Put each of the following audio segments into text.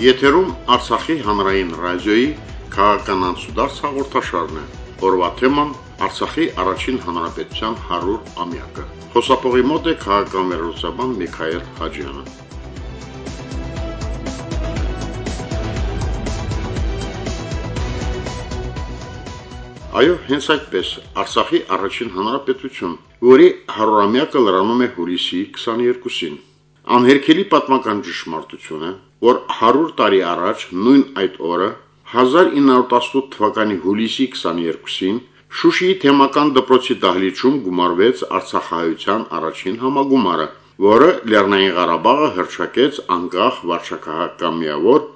Եթերում Արցախի հանրային ռադիոյի քաղաքական անցուդարձ հաղորդաշարն է։ Օրվա թեման Արցախի առաջին հանրապետության 100-ամյակը։ Խոսափողի մոտ է քաղաքական վերլուծաբան Միքայել Հաջյանը։ Այո, հենց այդպես, Արցախի առաջին հանրապետություն, որի 100-ամյակը լրանում է հուլիսի 22-ին։ Անհերքելի պատմական ճշմարտություն է, որ 100 տարի առաջ նույն այդ օրը 1918 թվականի հուլիսի 22-ին Շուշիի թեմական դպրոցի դահլիճում գումարվեց Արցախահայության առաջին համագումարը, որը Լեռնային Ղարաբաղը հրճակեց անկախ վարչակահաղական միավոր,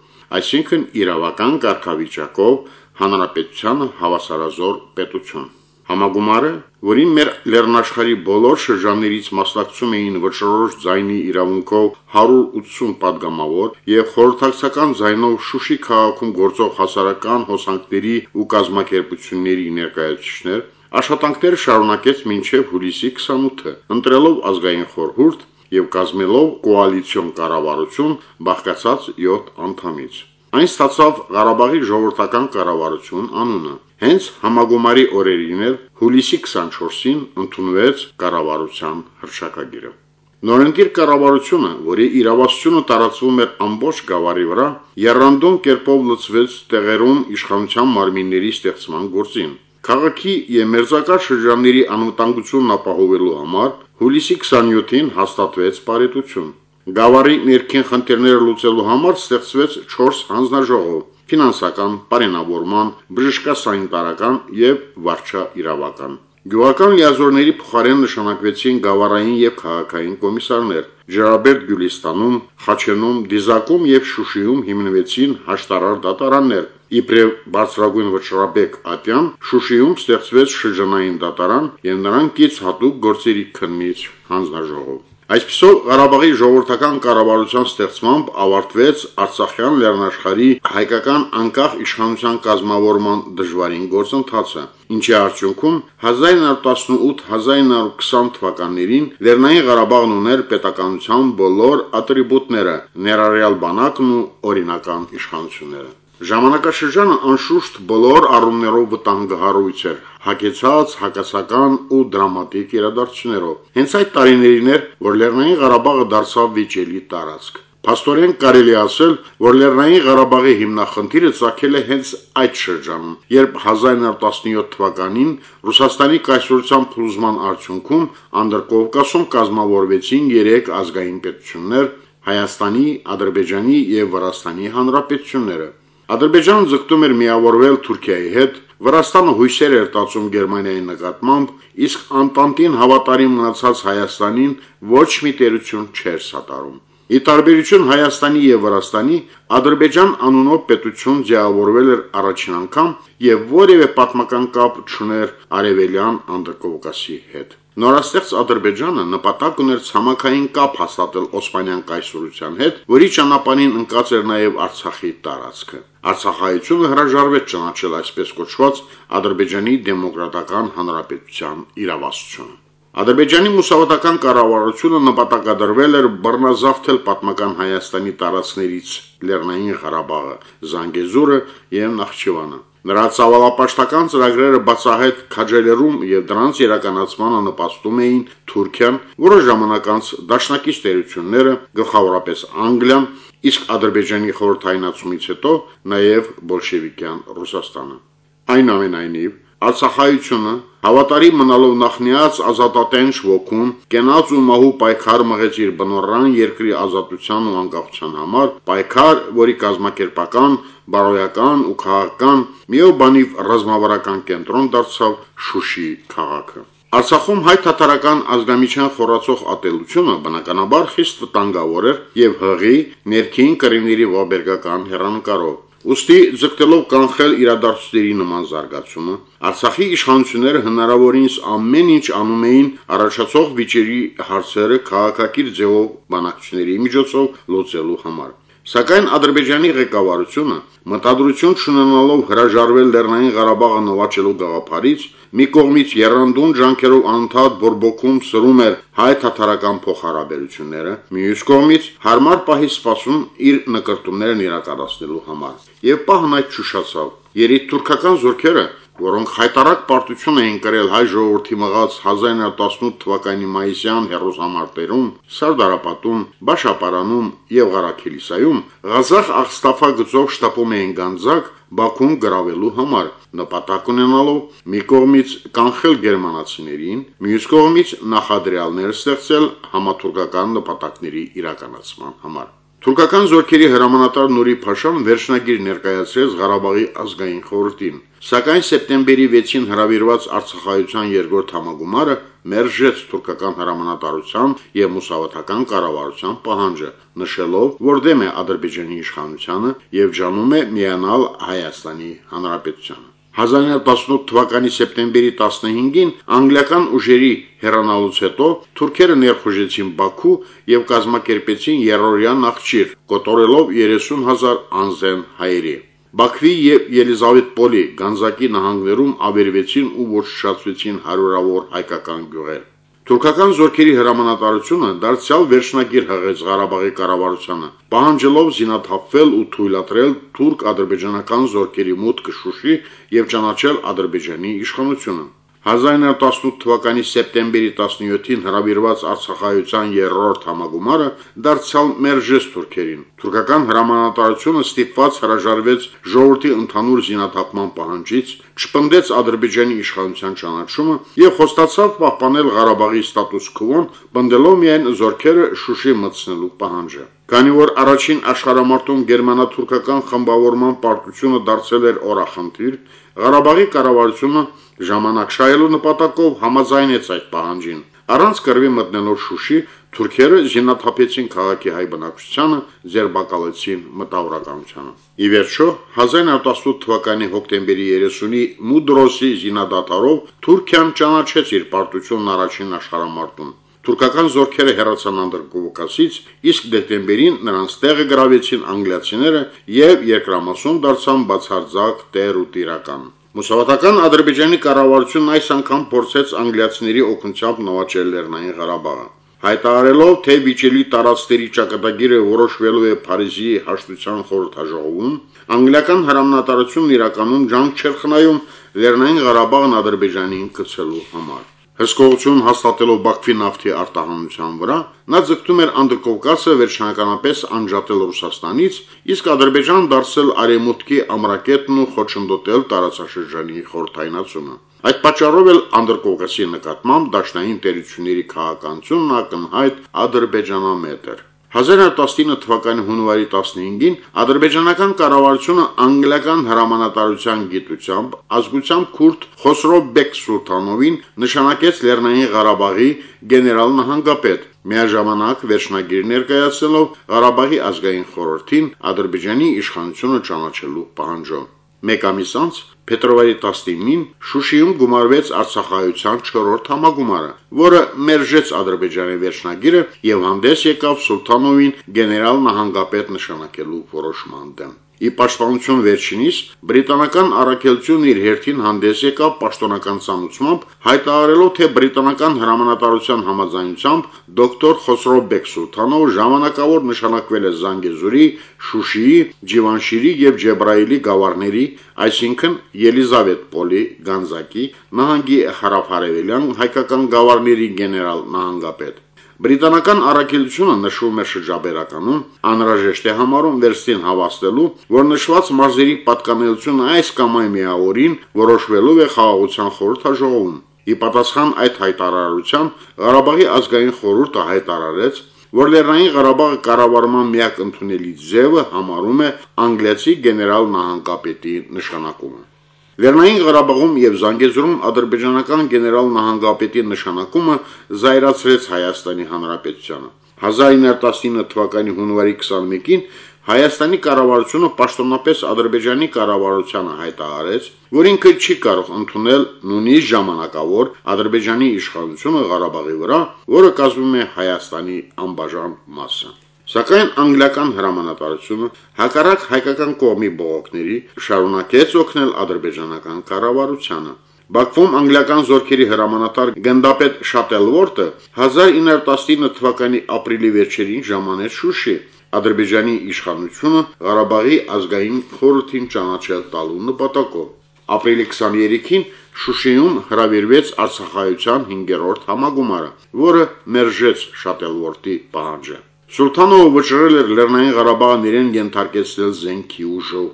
այսինքն իրավական կարգավիճակով հանրապետությանը հավասարազոր պետություն։ Համագումարը, որին մեր լեռնաշխարի բոլոր շրջաններից մասնակցում էին վճռորոշ ձայնի իրավունքով 180 падգամավոր եւ խորհրդակցական ձայնով Շուշի քաղաքում գործող հասարակական հոսանքների ու կազմակերպությունների ներկայացուցիչներ, աշխատանքները շարունակեց մինչև հուլիսի 28-ը, ընտրելով ազգային խորհուրդ եւ կազմելով կոալիցիոն կառավարություն բաղկացած 7 անդամից։ Այն ստացավ Ղարաբաղի ժողովրդական կառավարություն անունը։ Հենց համագումարի օրերին էլ հուլիսի 24-ին ընդունվեց կառավարության հրճակագիրը։ Նորընտիր կառավարությունը, որի իրավասությունը տարածվում էր ամբողջ գավառի վրա, երանդուն կերպով լծվեց տեղերում իշխանության մարմինների ստեղծման գործին։ Քաղաքի եւ մերձակա շրջանների անվտանգությունն ապահովելու համար հուլիսի 27-ին հաստատվեց բարետություն։ Գավառի ներքին խնդիրները լուծելու համար ստեղծվեց 4 հանձնաժողով՝ ֆինանսական, պարենավորման, բժշկասանիտարական եւ վարչաիրավական։ Գյուղական լիազորների փոխարեն նշանակվեցին գավառային եւ քաղաքային կոմիսարներ։ Ջրաբերդ Գյուլիստանում, Խաչենում, Դիզակում եւ Շուշիում հիմնվեցին հաշտարար դատարաններ։ Իբրև բարձրագույն վճռաբեկ Ատյան Շուշիում ստեղծվեց շրջանային դատարան եւ նրան կից հատուկ գործերի քննիչ հանձնաժողով։ Այսպիսով Ղարաբաղի ժողովրդական կառավարության ստեղծմամբ ավարտվեց Արցախյան լեռնաշխարի հայկական անկախ իշխանության կազմավորման դժվարին գործընթացը, ինչի արդյունքում 1918-1920 թվականներին Լեռնային Ղարաբաղն ուներ պետականության բոլոր ատրիբուտները, ներառյալ բանակն ու օրինական իշխանությունները։ Ժամանակաշրջանը անշուշտ բոլոր առումներով վտանգահարույց էր, հագեցած հակասական ու դրամատիկ իրադարձություններով։ Հենց այդ տարիներին էր, որ Լեռնային Ղարաբաղը դարձավ վիճելի տարածք։ Փաստորեն կարելի ասել, որ Լեռնային Ղարաբաղի հիմնախնդիրը ցակել է հենց այդ շրջանում, երբ 1917 թվականին Ռուսաստանի կայսրության փլուզման արդյունքում Անդրկովկասում կազմավորվեցին երեք ազգային պետություններ՝ Հայաստանի, Ադրբեջանի եւ Վրաստանի հանրապետությունները։ Ադրբեջանը ձգտում էր միավորվել Թուրքիայի հետ, Վրաստանը հույսեր էր տածում Գերմանիայի նկատմամբ, իսկ Անտանտին հավատարիմ մնացած Հայաստանին ոչ մի տերություն չէր սատարում։ Ի տարբերություն Հայաստանի եւ Վրաստանի, Ադրբեջան անունով պետություն ձևավորվել էր առաջին անգամ եւ որևէ պատմական կապ չուներ արևելյան Անդրկովկասի հետ։ Նորաստեղծ Ադրբեջանը նպատակ ուներ ցամաքային կապ հաստատել Օսմանյան կայսրության հետ, որի ճանապարհին ընկած էր նաև Արցախի տարածքը։ Արցախայությունը հրաժարվեց ճանաչել այսպես կոչված Ադրբեջանի դեմոկրատական հանրապետության իրավասությունը։ Ադրբեջանի մուսավատական կառավարությունը նպատակադրվել էր բռնազավթել պատմական Հայաստանի տարածքներից Լեռնային Ղարաբաղը, Զանգեզուրը եւ Նախճիվանը։ Նրա ցավալապաշտական ծրագրերը բացահայտ քաջալերում եւ դրանց իրականացմանը նպաստում էին Թուրքիան, որոշ ժամանակ անց դաշնակից տերությունները, գլխավորապես Անգլիան, իսկ Ադրբեջանի խորհրդայնացումից հետո նաեւ բոլշևիկյան Ռուսաստանը։ Այնուամենայնիվ, Արցախայությունը հավատարիմ մնալով նախնիած ազատատենչ ոգուն, կենաց ու մահու պայքար մղեց իր բնորան երկրի ազատության ու անկախության համար, պայքար, որի կազմակերպական, բարոյական ու քաղաքական միով բանիվ ռազմավարական կենտրոն դարձավ Շուշի քաղաքը։ Արցախում հայ-թաթարական ազգամիչյան խորացող ատելությունը բնականաբար խիստ վտանգավոր էր եւ հղի ներքին կրիմների ողբերգական հերանեկարով։ Ոստի ձգտելով կանխել իրադարձությունների նման զարգացումը, Արցախի իշխանությունները հնարավորինս ամեն ինչ անում էին առաջացող վիճերի հարցերը քաղաքակիր ձևով բանակցությունների միջոցով լուծելու համար։ Սակայն Ադրբեջանի ղեկավարությունը մտադրություն չունենալով հրաժարվել Լեռնային Ղարաբաղը նվաճելու գաղափարից, մի կողմից երանդուն ջանքերով անընդհատ բորբոքում սրում էր հայ-թաթարական փոխհարաբերությունները, մյուս կողմից հարմար պահի սպասում իր նկարտումներն իրականացնելու համար։ Եվ պահն այդ ճուշացավ։ Երիտ թուրքական զորքերը որոնք հայտարարակ պարտություն էին կրել հայ ժողովրդի մղած 1918 թվականի մայիսյան հերոսամարտերում, Սարդարապատում, Բաշապարանում եւ Ղարաքիլիսայում, Ղազախ Աղստաֆա գծով շտապում էին Գանձակ Բաքուն գրավելու համար, նպատակ ունենալով մի կողմից կանխել գերմանացիներին, մյուս կողմից նախադրյալներ ստեղծել համաթուրքական նպատակների իրականացման համար։ Թուրքական զորքերի հրամանատար Նուրի Փաշան վերջնագիր ներկայացրեց Ղարաբաղի ազգային խորհրդին, Սակայն սեպտեմբերի 6-ին հրավիրված Արցախայցյան երկրորդ համագումարը մերժեց թուրքական հրամանատարության եւ մուսավաթական կառավարության պահանջը, նշելով, որ դեմ է Ադրբեջանի իշխանությանը եւ ջանում է միանալ Հայաստանի Հանրապետությանը։ 1918 թվականի սեպտեմբերի 15-ին անգլիական ուժերի հեռանալուց հետո թուրքերը ներխուժեցին Բաքու եւ կազմակերպեցին երրորդյա նախճիր, կոտորելով 30000 անզեն հայերի։ Բաքվի եւ Ելիզավետպոլի Գանձակի նահանգներում ավերվեցին ու ոչնչացվեցին հարյուրավոր հայկական գյուղեր։ Թուրքական զորքերի հրամանատարությունը դարձյալ վերջնագիր հղեց Ղարաբաղի կառավարությանը, պահանջելով զինաթափվել ու թույլատրել թուրք-ադրբեջանական զորքերի մուտքը Շուշի եւ ճանաչել Ադրբեջանի իշխանությունը։ 1918 թվականի սեպտեմբերի 17-ին հրավիրված Արցախայցյան երրորդ համագումարը դարձյալ մերժեց թուրքերին։ Թուրքական հրամանատարությունը ստիպված հրաժարվեց ժողովրդի ընդհանուր զինաթափման պահանջից, չպնդեց Ադրբեջանի իշխանության ճանաչումը եւ խոստացավ պահպանել Ղարաբաղի ստատուս քվոն, բնդելով միայն զորքերը Շուշի մտցնելու պահանջը։ Քանի որ առաջին աշխարհամարտում գերմանա-թուրքական խմբավորման պարտությունը դարձել էր օրախնդիր, Ղարաբաղի կառավարությունը ժամանակ շահելու նպատակով համաձայնեց այդ պահանջին։ Առանց կրվի մտնելով Շուշի, թուրքերը զինաթափեցին քաղաքի հայ բնակչությանը, ձերբակալեցին մտավորականությանը։ Ի վերջո 1918 թվականի հոկտեմբերի 30-ի Մուդրոսի զինադատարով Թուրքիան ճանաչեց իր պարտությունն առաջին աշխարհամարտում։ Թուրքական զորքերը հեռացան Անդրկովկասից, իսկ դեկտեմբերին նրանց տեղը գրավեցին անգլիացիները եւ երկրամասում դարձան բացարձակ տեր ու տիրական։ Մուսավատական Ադրբեջանի կառավարությունն այս անգամ փորձեց անգլիացիների օգնությամբ նվաճել Լեռնային Ղարաբաղը։ Հայտարարելով, թե վիճելի տարածքների ճակատագիրը որոշվելու է Փարիզի հաշտության խորհրդաժողովում, անգլիական հրամանատարությունն իրականում ջանք չէր խնայում Լեռնային Ղարաբաղն Ադրբեջանին կցելու համար։ Հսկողություն հաստատելով Բաքվի նավթի արտահանության վրա, նա ձգտում էր Անդրկովկասը վերջնականապես անջատել Ռուսաստանից, իսկ Ադրբեջան դարձել արեմուտքի ամրակետն ու խոչընդոտել տարածաշրջանի խորթայնացումը։ Այդ պատճառով էլ Անդրկովկասի նկատմամբ դաշնային տերությունների քաղաքականությունն ակնհայտ ադրբեջանամետ էր։ 1919 թվականի հունվարի 15-ին ադրբեջանական կառավարությունը անգլիական հրամանատարության գիտությամբ ազգությամբ քուրդ Խոսրո Բեկ Սուլթանովին նշանակեց Լեռնային Ղարաբաղի գեներալ նահանգապետ, միաժամանակ վերջնագիր ներկայացնելով Ղարաբաղի ազգային խորհրդին Ադրբեջանի իշխանությունը ճանաչելու պահանջով։ Մեկ ամիս անց փետրվարի 19-ին Շուշիում գումարվեց Արցախայցյան 4-րդ համագումարը, որը մերժեց Ադրբեջանի վերջնագիրը եւ հանդես եկավ Սուլթանովին գեներալ նահանգապետ նշանակելու որոշման դեմ։ Ի պաշտպանություն վերջինիս բրիտանական առաքելությունն իր հերթին հանդես եկավ պաշտոնական ցանուցմամբ, հայտարարելով, թե բրիտանական հրամանատարության համաձայնությամբ դոկտոր Խոսրո Բեքսուլթանով ժամանակավոր նշանակվել է Զանգեզուրի, Շուշիի, Ջիվանշիրի եւ Ջեբրայելի գավառների, այսինքն Ելիզավետպոլի, Գանձակի, նահանգի հարավարևելյան հայկական գավառների գեներալ նահանգապետ։ Բրիտանական առաքելությունը նշվում է շրջաբերականում, անհրաժեշտ է համարում վերստին հավաստելու, որ նշված մարզերի պատկանելությունը այս կամ այն միավորին որոշվելու է խաղաղության խորհրդաժողովում։ Ի պատասխան այդ հայտարարության Ղարաբաղի ազգային խորհուրդը հայտարարեց, որ Լեռնային Ղարաբաղը կառավարման միակ ընդունելի ձևը համարում է անգլիացի գեներալ նահանգապետի նշանակումը։ Լեռնային Ղարաբաղում եւ Զանգեզուրում ադրբեջանական գեներալ նահանգապետի նշանակումը զայրացրեց Հայաստանի Հանրապետությանը։ 1919 թվականի հունվարի 21-ին Հայաստանի կառավարությունը պաշտոնապես Ադրբեջանի կառավարությանը հայտարարեց, որ ինքը չի կարող ընդունել նույնիսկ ժամանակավոր Ադրբեջանի իշխանությունը Ղարաբաղի վրա, որը կազմում է Հայաստանի անբաժան մասը։ Սակայն անգլիական հրամանատարությունը հակառակ հայկական կողմի բողոքների շարունակեց օգնել ադրբեջանական կառավարությանը։ Բաքվում անգլիական զորքերի հրամանատար գնդապետ Շատելվորտը 1919 թվականի ապրիլի վերջերին ժամանեց Շուշի, Ադրբեջանի իշխանությունը Ղարաբաղի ազգային խորհրդին ճանաչել տալու նպատակով։ Ապրիլի 23-ին Շուշիում հրավիրվեց Արցախայության 5-րդ համագումարը, որը մերժեց Շատելվորտի պահանջը։ Սուլթանովը վճռել էր Լեռնային Ղարաբաղն իրեն ենթարկեցնել զենքի ուժով։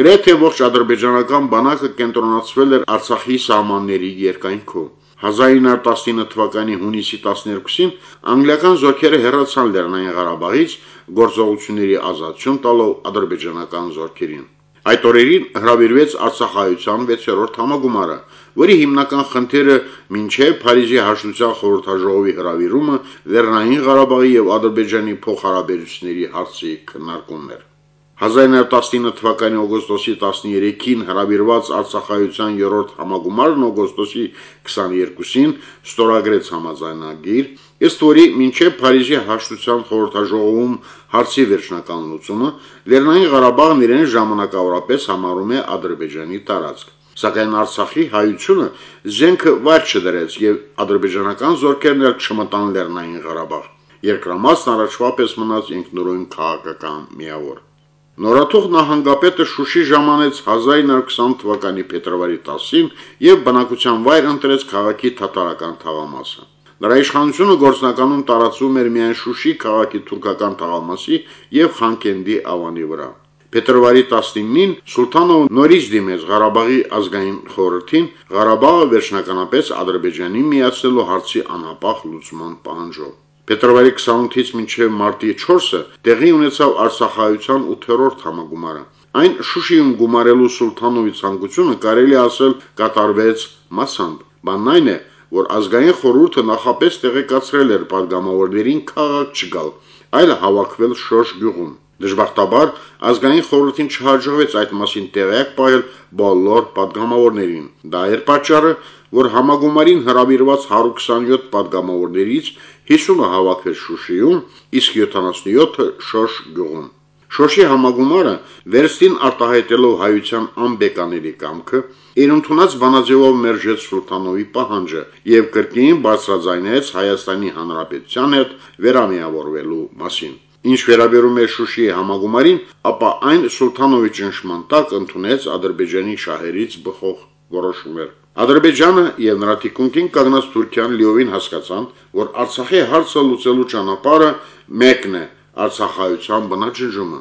Գրեթե ողջ ադրբեջանական բանակը կենտրոնացվել էր Արցախի սահմանների երկայնքով։ 1919 թվականի հունիսի 12-ին անգլիական զորքերը հեռացան Լեռնային Ղարաբաղից գործողությունների ազատություն տալով ադրբեջանական զորքերին։ Այդ օրերին հրավիրվեց Արցախայության 6-րդ համագումարը, որի հիմնական խնդիրը մինչև Փարիզի հաշտության խորհրդաժողովի հրավիրումը Լեռնային Ղարաբաղի եւ Ադրբեջանի փոխհարաբերությունների հարցի քննարկումն էր։ 1919 թվականի օգոստոսի 13-ին հրավիրված Արցախայության 3-րդ համագումարն օգոստոսի 22-ին ստորագրեց համաձայնագիր, ըստ որի մինչև Փարիզի հաշտության խորհրդաժողովում հարցի վերջնական լուծումը Լեռնային Ղարաբաղն իրեն ժամանակավորապես համարում է Ադրբեջանի տարածք։ Սակայն Արցախի հայությունը զենքը վայր չդրեց եւ ադրբեջանական զորքերն էլ չմտան Լեռնային Ղարաբաղ։ Երկրամասն առաջվա պես մնաց ինքնուրույն քաղաքական միավոր։ Նորաթուխ նահանգապետը Շուշի ժամանեց 1920 թվականի փետրվարի 10-ին եւ բնակության վայր ընտրեց քաղաքի թաթարական թաղամասը։ Նրա իշխանությունը գործնականում տարածվում էր միայն Շուշի քաղաքի թուրքական թաղամասի եւ Խանկենդի ավանի վրա։ Փետրվարի 19-ին Սուլթանովը նորից դիմեց Ղարաբաղի ազգային խորհրդին Ղարաբաղը վերջնականապես Ադրբեջանի միացնելու հարցի անհապաղ լուծման պահանջով։ Փետրվարի 28-ից մինչև մարտի 4-ը տեղի ունեցավ Արցախայցյան 8-րդ համագումարը։ Այն Շուշիում գումարելու Սուլթանովի ցանկությունը կարելի ասել կատարվեց մասամբ։ Բանն այն է, որ ազգային խորհուրդը նախապես տեղեկացրել էր падգամավորներին քաղաք չգալ, այլ հավաքվել Շոշ գյուղում։ Դժբախտաբար ազգային խորհրդին չհաջողվեց այդ մասին տեղյակ պահել բոլոր падգամավորներին։ Դա էր պատճառը, որ համագումարին հրավիրված 127 падգամավորներից 50-ը հավաքվեց Շուշիում, իսկ 77-ը Շոշ գյուղում։ Շոշի համագումարը վերստին արտահայտելով հայության անբեկաների կամքը, իր ընդունած բանաձևով մերժեց Սուլթանովի պահանջը եւ կրկին բարձրաձայնեց Հայաստանի Հանրապետության հետ վերամիավորվելու մասին։ Ինչ վերաբերում է Շուշիի համագումարին, ապա այն Սուլթանովի ճնշման տակ ընդունեց Ադրբեջանի շահերից բխող որոշումներ։ Ադրբեջանը եւ նրա թիկունքին կանգնած Թուրքիան լիովին հասկացան, որ Արցախի հարցը լուծելու ճանապարհը մեկն է՝ Արցախայության բնաջնջումը։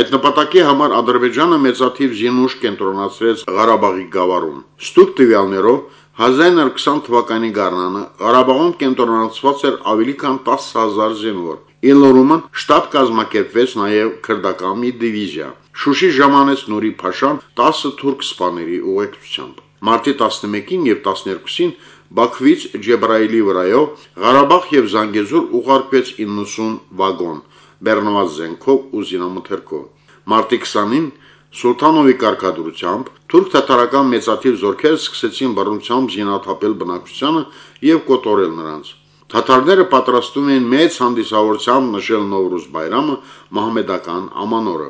Այդ նպատակի համար Ադրբեջանը մեծաթիվ զինուշ կենտրոնացրեց Ղարաբաղի գավառում։ Ստուկ տվյալներով 1920 թվականի գարնանը Ղարաբաղում կենտրոնացված էր ավելի քան 10000 զինվոր։ Իլորումն շտաբ կազմակերպվեց նաև քրդական մի դիվիզիա։ Շուշի ժամանեց Նուրի Փաշան 10 թուրք սպաների ուղեկցությամբ։ Մարտի 11-ին եւ 12-ին Բաքվից Ջեբրայելի վրայով Ղարաբաղ եւ Զանգեզուր ուղարկվեց 90 վագոն բեռնված զենքով ու զինամթերքով։ Մարտի 20-ին Սուլթանովի կարգադրությամբ թուրք-թաթարական մեծաթիվ զորքեր սկսեցին բռնությամբ զինաթափել բնակչությանը եւ կոտորել նրանց։ Թաթարները պատրաստում էին մեծ հանդիսավորությամբ նշել Նովրուզ Բայրամը մահմեդական ամանորը։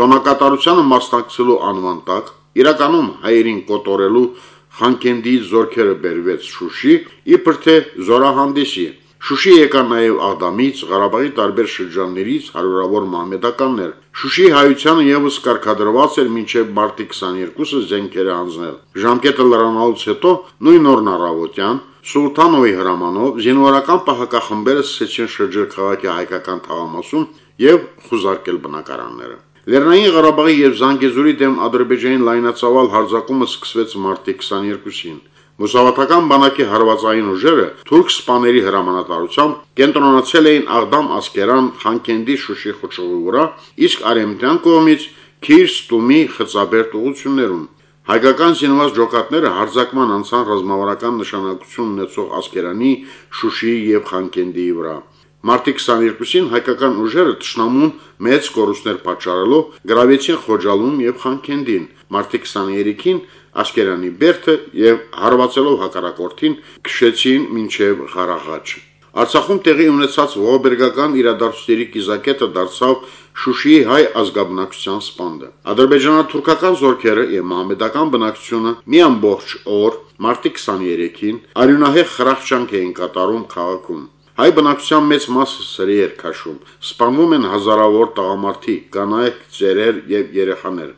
Տոնակատարությանը մասնակցելու անվան տակ իրականում հայերին կոտորելու Խանկենդի զորքերը բերվեց Շուշի, իբր թե զորահանդեսի Շուշի եկան նաև Աղդամից, Ղարաբաղի տարբեր շրջաններից հարյուրավոր մահմեդականներ։ Շուշի հայությանը եւս կարգադրված էր մինչև մարտի 22-ը զենքերը հանձնել։ Ժամկետը լրանալուց հետո նույն օրն առավոտյան Սուլթանովի հրամանով զինվորական պահակախմբերը սկսեցին շրջել քաղաքի հայկական թաղամասում եւ խուզարկել բնակարանները։ Լեռնային Ղարաբաղի եւ Զանգեզուրի դեմ Ադրբեջանի լայնածավալ հարձակումը սկսվեց մարտի 22-ին։ Մուսավաթական բանակի հարվածային ուժերը թուրք սպաների հրամանատարությամբ կենտրոնացել էին Աղդամ Ասկերան Խանկենդի Շուշի խոչողի վրա, իսկ արեմտյան կողմից Քիրս Տումի խծաբերդ ուղություններում։ Հայկական զինված ջոկատները հարձակման անցան ռազմավարական նշանակություն ունեցող Ասկերանի, Շուշիի եւ Խանկենդիի վրա։ Մարտի 22-ին հայկական ուժերը ճշնամուն մեծ կորուստներ պատճառելով գրավեցին Խոջալում եւ Խանկենդին։ Մարտի 23-ին Աշկերանի Բերթը եւ հարվածելով հակառակորդին քշեցին մինչև Ղարաղաչ։ Արցախում տեղի ունեցած ողբերգական իրադարձությունների կիզակետը դարձավ Շուշիի հայ ազգաբնակչության սպանդը։ Ադրբեջանա-թուրքական զորքերը եւ մահմեդական բնակչությունը մի ամբողջ օր մարտի 23-ին արյունահեղ խրախճանք էին կատարում քաղաքում։ Հայ բնակչության մեծ մասը սրի էր քաշում։ Սպանվում են հազարավոր տղամարդիկ, կանայք, ծերեր եւ երեխաներ։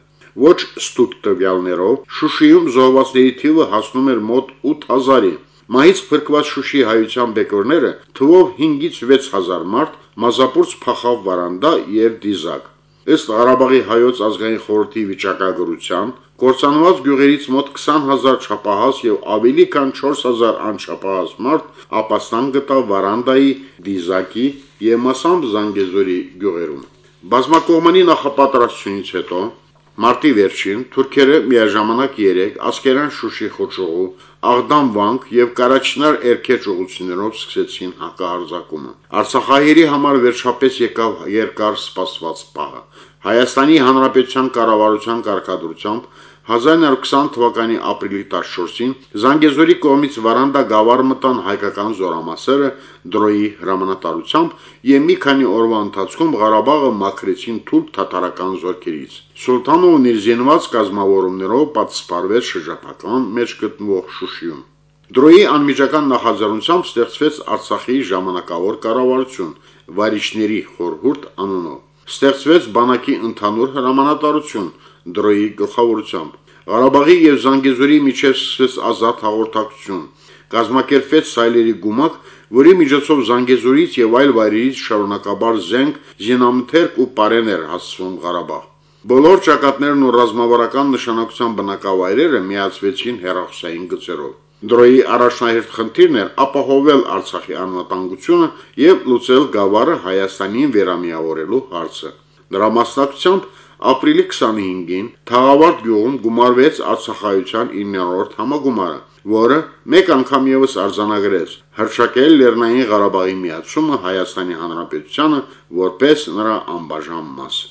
Ոչ ստուտ տվյալներով Շուշիում զոհվածների թիվը հասնում էր մոտ 8000-ի։ Մահից փրկված Շուշի հայության բեկորները թվով 5-ից 6000 մարդ մազապուրց փախավ վարանդա եւ դիզակ։ Ըստ Ղարաբաղի հայոց ազգային խորհրդի վիճակագրության, կորցանված գյուղերից մոտ 20000 չափահաս եւ ավելի քան 4000 անչափահաս մարդ ապաստան գտավ Վարանդայի, Դիզակի եւ Մասամբ Զանգեզուրի գյուղերում։ Բազմակողմանի նախապատրաստությունից հետո Մարտի վերջին թուրքերը միաժամանակ 3 Ասկերան Շուշի խոչողու, Աղդամ Վանք եւ Կարաչինար Էրքեջ ուղություններով սկսեցին հակահարձակումը։ Արցախահայերի համար վերջապես եկավ երկար սպասված պահը։ Հայաստանի Հանրապետության կառավարության կարգադրությամբ 1920 թվականի ապրիլի 14-ին Զանգեզուրի կողմից Վարանդա գավառ մտան հայկական զորամասերը դրոյի հրամանատարությամբ եւ մի քանի օրվա ընթացքում Ղարաբաղը մաքրեցին թուրք թաթարական զորքերից։ Սուլթանովն իր զինված կազմավորումներով պատսպարվեց շրջապական մեջ գտնվող Շուշիում։ Դրոյի անմիջական նախաձեռնությամբ ստեղծվեց Արցախի ժամանակավոր կառավարություն Վարիշների խորհուրդ անունով։ Ստեղծվեց բանակի ընդհանուր հրամանատարություն դրոյի գլխավորությամբ։ Ղարաբաղի եւ Զանգեզուրի միջև սկսվեց ազատ հաղորդակցություն։ Կազմակերպվեց սայլերի գումակ, որի միջոցով Զանգեզուրից եւ այլ վայրերից շարունակաբար զենք, զինամթերք ու պարեն էր հասցվում Ղարաբաղ։ Բոլոր ճակատներն ու ռազմավարական նշանակության բնակավայրերը միացվեցին հերոսային գծերով։ Դրոյի առաջնահերթ խնդիրն էր ապահովել Արցախի անվտանգությունը եւ լուծել գավառը Հայաստանին վերամիավորելու հարցը։ Նրա մասնակցությամբ ապրիլի 25-ին Թաղավարտ գյուղում գումարվեց Արցախայության 9-րդ համագումարը, որը մեկ անգամ եւս արձանագրեց հրճակել Լեռնային Ղարաբաղի միացումը Հայաստանի Հանրապետությանը որպես նրա անբաժան մաս։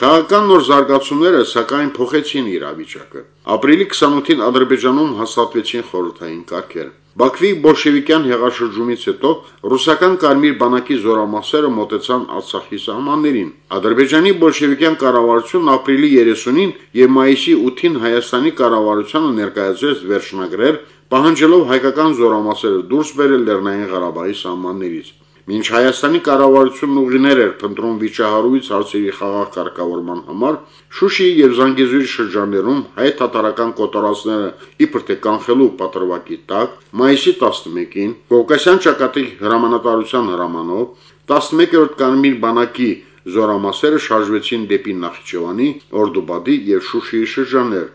Քաղաքական նոր զարգացումները սակայն փոխեցին իրավիճակը։ Ապրիլի 28-ին Ադրբեջանում հաստատվեցին խորհրդային կարգեր։ Բաքվի բոլշևիկյան հեղաշրջումից հետո ռուսական կարմիր բանակի զորամասերը մոտեցան Արցախի սահմաններին։ Ադրբեջանի բոլշևիկյան կառավարությունն ապրիլի 30-ին եւ մայիսի 8-ին Հայաստանի կառավարությանը ներկայացրեց վերջնագրեր, պահանջելով հայկական զորամասերը դուրս բերել Լեռնային Ղարաբաղի սահմաններից։ Մինչ Հայաստանի կառավարությունն ուղիներ էր փնտրում վիճահարույց հարցերի խաղաղ կարգավորման համար, Շուշիի եւ Զանգեզուրի շրջաններում հայ թաթարական կոտորածները իբր թե կանխելու պատրվակի տակ, մայիսի 11-ին Կովկասյան ճակատի հրամանատարության հրամանով 11-րդ կանմիր բանակի զորամասերը շարժվեցին դեպի Նախիջևանի, Օրդուբադի եւ Շուշիի շրջաններ։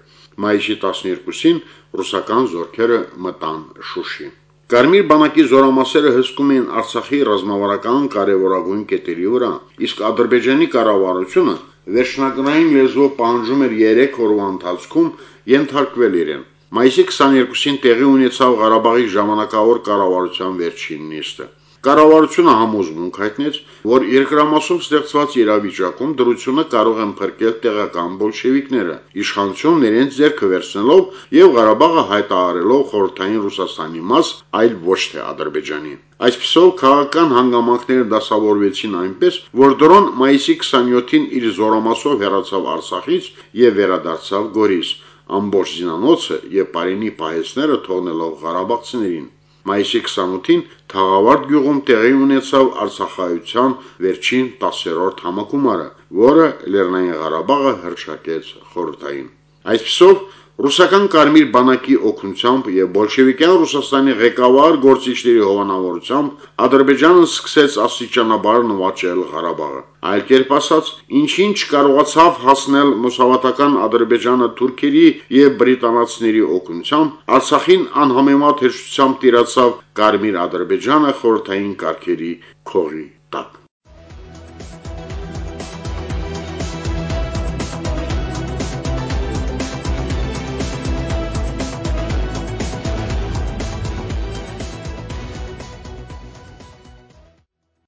Մայիսի 12-ին ռուսական զորքերը մտան Շուշի։ Կարմիր բանակի զորամասերը հսկում էին Արցախի ռազմավարական կարևորագույն կետերի վրա, իսկ Ադրբեջանի կառավարությունը վերջնագրային լեզվով պահանջում էր 3 օրվա ընթացքում ենթարկվել իրեն։ Մայիսի 22-ին տեղի ունեցավ Ղարաբաղի ժամանակավոր կառավարության վերջին նիստը։ Կառավարությունը համոզմունք հայտնեց, որ երկրամասում ստեղծված իրավիճակում դրությունը կարող են փրկել տեղական բոլշևիկները, իշխանությունն իրենց ձեռքը վերցնելով եւ Ղարաբաղը հայտարարելով խորհրդային Ռուսաստանի մաս, այլ ոչ թե Ադրբեջանի։ Այսպիսով քաղաքական հանգամանքները դասավորվեցին այնպես, որ դրոն մայիսի 27-ին իր զորամասով հեռացավ Արցախից եւ վերադարձավ Գորիս, ամբողջ զինանոցը եւ Պարինի պահեսները թողնելով Ղարաբաղցիներին։ Մայիսի 28-ին Թաղավարտ գյուղում տեղի ունեցավ Արցախայության վերջին 10-րդ համակումարը, որը Լեռնային Ղարաբաղը հրճակեց խորհրդային։ Այսպիսով Ռուսական կարմիր բանակի օգնությամբ եւ բոլշևիկյան Ռուսաստանի ղեկավար գործիչների հովանավորությամբ Ադրբեջանը սկսեց աստիճանաբար նվաճել Ղարաբաղը։ Այլ կերպ ասած, ինչին չկարողացավ հասնել մուսավատական Ադրբեջանը թուրքերի եւ բրիտանացիների օգնությամբ, Արցախին անհամեմատ հեշտությամբ տիրացավ Կարմիր Ադրբեջանը խորթային կարգերի քողի տակ։